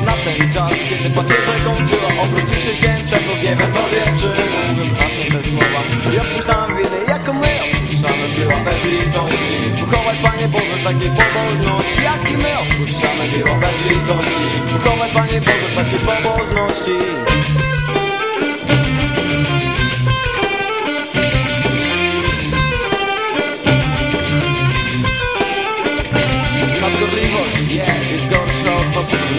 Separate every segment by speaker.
Speaker 1: na ten czas Kiedy pacierę kończyła Obrócił się przed dziewczyny Mówiąc właśnie te słowa I odpuszczam winy Jako my odpuszczamy była bez litości. Uchowaj Panie Boże takiej pobożności Jak i my odpuszczamy była bez litości. Uchowaj Panie Boże takiej pobożności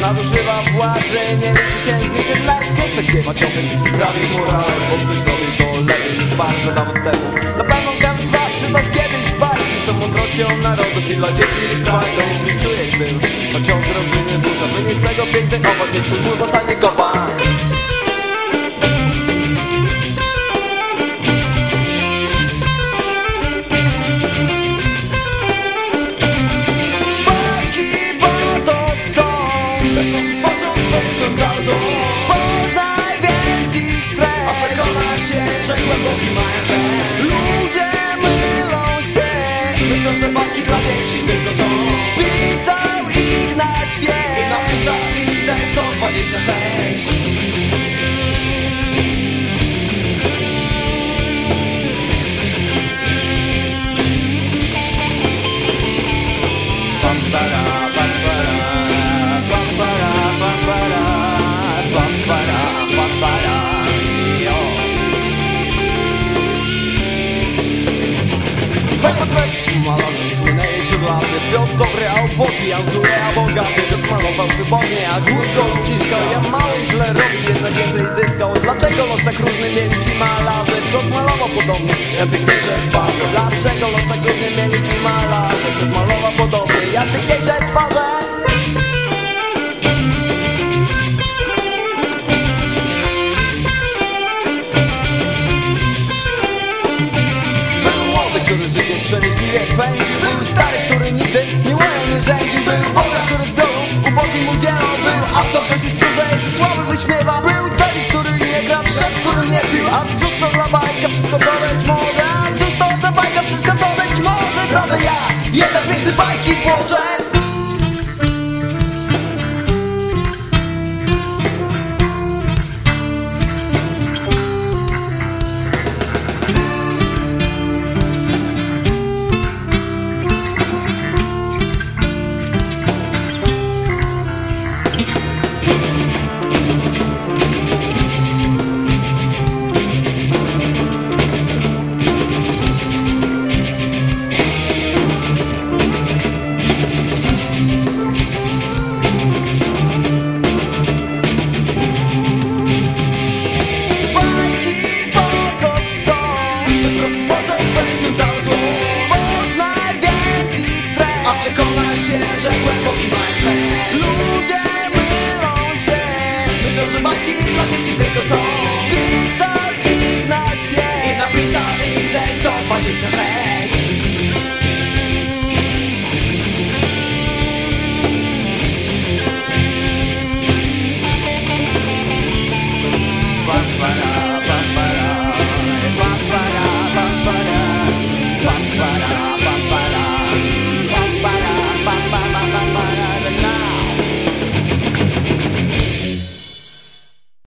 Speaker 1: Nadużywa władzy, nie liczy się z niczym Lecz nie chce śpiewać o tym Prawie morale, bo ktoś robi to lepiej niż bardzo dawno temu. Na pewno każdy z was czytał kiedyś bajki Są mądrością narodów i dla dzieci frajdą Czuję z tym, choć odrobiny burza Wynieś z tego piękny owoc, niech twój ból dostanie kopa Ludzie mylą się. Myślą, że bajki dla dzieci tylko są Pisał świat I napisał ze 126 laty Piotr dobry, a ubogi, a zły, a bogaty Piotr malował wybornie, a głód uciskał. Ja mało źle robił, jednak więcej zyskał. Dlaczego los tak różny mieli ci malarze? Piotr malował podobnie, ja piękniejsze twarze. Dlaczego los tak różny mieli ci malarze? Piotr malował podobnie, ja piękniejsze twarze. Był młody, który życie szczęśliwie pędził Był stary, A cóż to za bajka, wszystko to być może że mają cel Ludzie mylą się. Myślą, że bajki dla dzieci tylko są. Pisał ich na I napisał ich ze 126